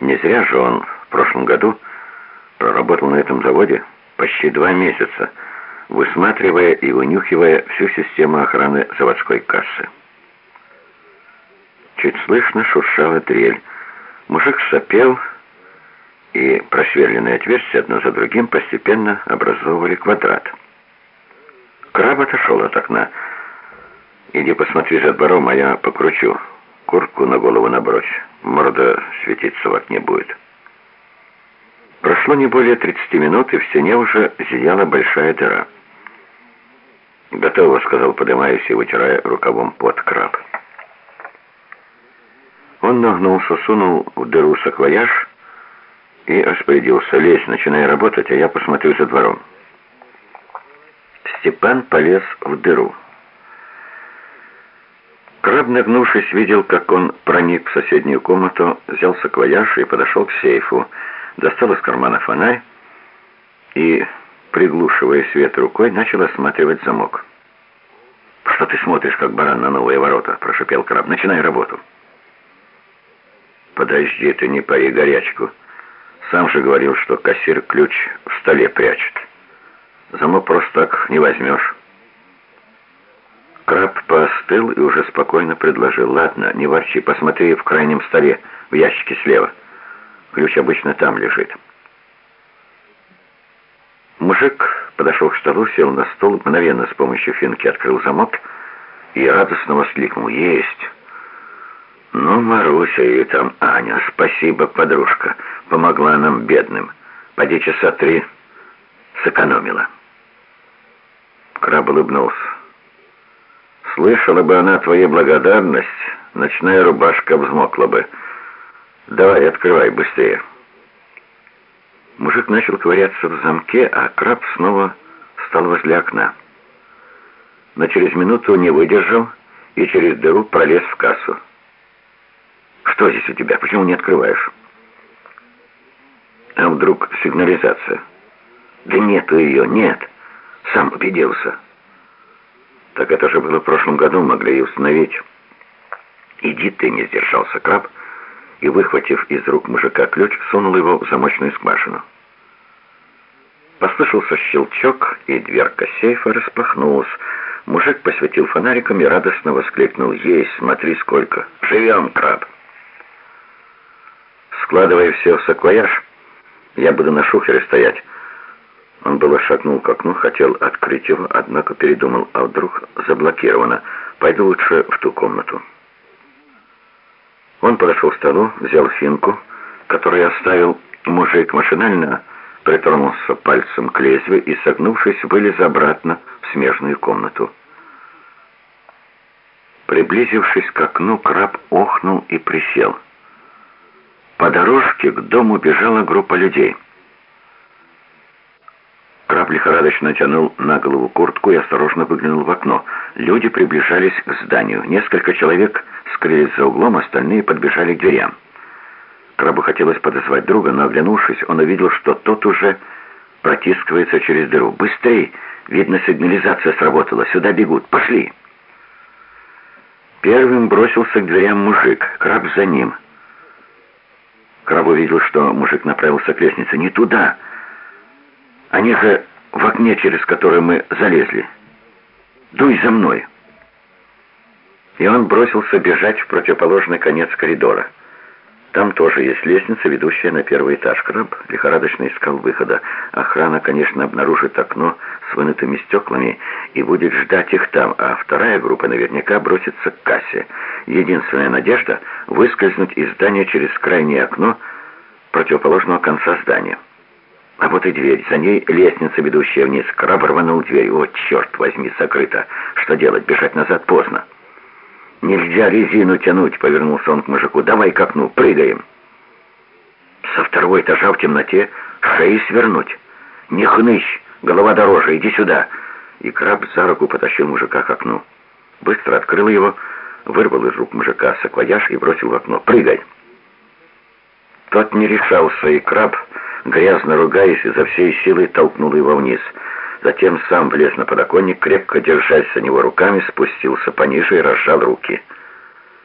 Не зря же он в прошлом году проработал на этом заводе почти два месяца, высматривая и вынюхивая всю систему охраны заводской кассы. Чуть слышно шуршала дрель. Мужик сопел, и просверленные отверстия одно за другим постепенно образовывали квадрат. Краб отошел от окна. «Иди посмотри за двором, а я покручу. Куртку на голову набрось. Морда светиться в окне будет». Прошло не более 30 минут, и в стене уже зияла большая дыра. «Готово», — сказал, поднимаясь и вытирая рукавом под краб. Он нагнулся, сунул в дыру саквояж и распорядился. «Лезь, начинай работать, а я посмотрю за двором». Степан полез в дыру. Краб, нагнувшись, видел, как он проник в соседнюю комнату, взял саквояж и подошел к сейфу, достал из кармана фонарь и, приглушивая свет рукой, начал осматривать замок. «Что ты смотришь, как баран на новые ворота?» – прошипел краб. «Начинай работу». «Подожди, ты не пари горячку. Сам же говорил, что кассир ключ в столе прячет. Замок просто так не возьмешь». Краб поостыл и уже спокойно предложил. «Ладно, не ворчи, посмотри в крайнем столе, в ящике слева. Ключ обычно там лежит». Мужик подошел к столу, сел на стол, мгновенно с помощью финки открыл замок и радостно воскликнул «Есть!». «Ну, Маруся и там Аня, спасибо, подружка, помогла нам, бедным. Поди часа три сэкономила». Краб улыбнулся. «Слышала бы она твою благодарность, ночная рубашка взмокла бы. Давай, открывай быстрее». Мужик начал ковыряться в замке, а краб снова стал возле окна. Но через минуту не выдержал и через дыру пролез в кассу. Что здесь у тебя? Почему не открываешь? А вдруг сигнализация? Да нету ее, нет. Сам убедился. Так это же было в прошлом году, могли и установить. Иди ты, не сдержался краб, и, выхватив из рук мужика ключ, сунул его в замочную скважину. Послышался щелчок, и дверка сейфа распахнулась. Мужик посветил фонариком и радостно воскликнул. «Есть, смотри сколько! Живем, краб!» Складывая все в саквояж, я буду на шухере стоять. Он было шагнул к окну, хотел открыть его, однако передумал, а вдруг заблокировано. Пойду лучше в ту комнату. Он подошел к столу, взял финку, которую оставил мужик машинально, притронулся пальцем к лезвию и, согнувшись, вылез обратно в смежную комнату. Приблизившись к окну, краб охнул и присел. По дорожке к дому бежала группа людей. Краб лихорадочно тянул на голову куртку и осторожно выглянул в окно. Люди приближались к зданию. Несколько человек скрылись за углом, остальные подбежали к дверям. Крабу хотелось подозвать друга, но, оглянувшись, он увидел, что тот уже протискивается через дыру. «Быстрей! Видно, сигнализация сработала. Сюда бегут. Пошли!» Первым бросился к дверям мужик. Краб за ним. Краб увидел, что мужик направился к лестнице. «Не туда! Они же в окне, через которое мы залезли. Дуй за мной!» И он бросился бежать в противоположный конец коридора. Там тоже есть лестница, ведущая на первый этаж. Краб лихорадочно искал выхода. Охрана, конечно, обнаружит окно с вынутыми стеклами и будет ждать их там, а вторая группа наверняка бросится к кассе. Единственная надежда — выскользнуть из здания через крайнее окно противоположного конца здания. А вот и дверь. За ней лестница, ведущая вниз. Краб рванул дверь. О, черт возьми, закрыто. Что делать? Бежать назад поздно. «Нельзя резину тянуть», — повернулся он к мужику. «Давай к окну, прыгаем». Со второго этажа в темноте шеи свернуть. «Не хнычь, голова дороже, иди сюда». И краб за руку потащил мужика к окну. Быстро открыл его, вырвал из рук мужика саквояж и бросил в окно. «Прыгай!» Тот не решался, и краб, грязно ругаясь, изо всей силы толкнул его вниз. Затем сам влез на подоконник, крепко держась за него руками, спустился пониже и разжал руки.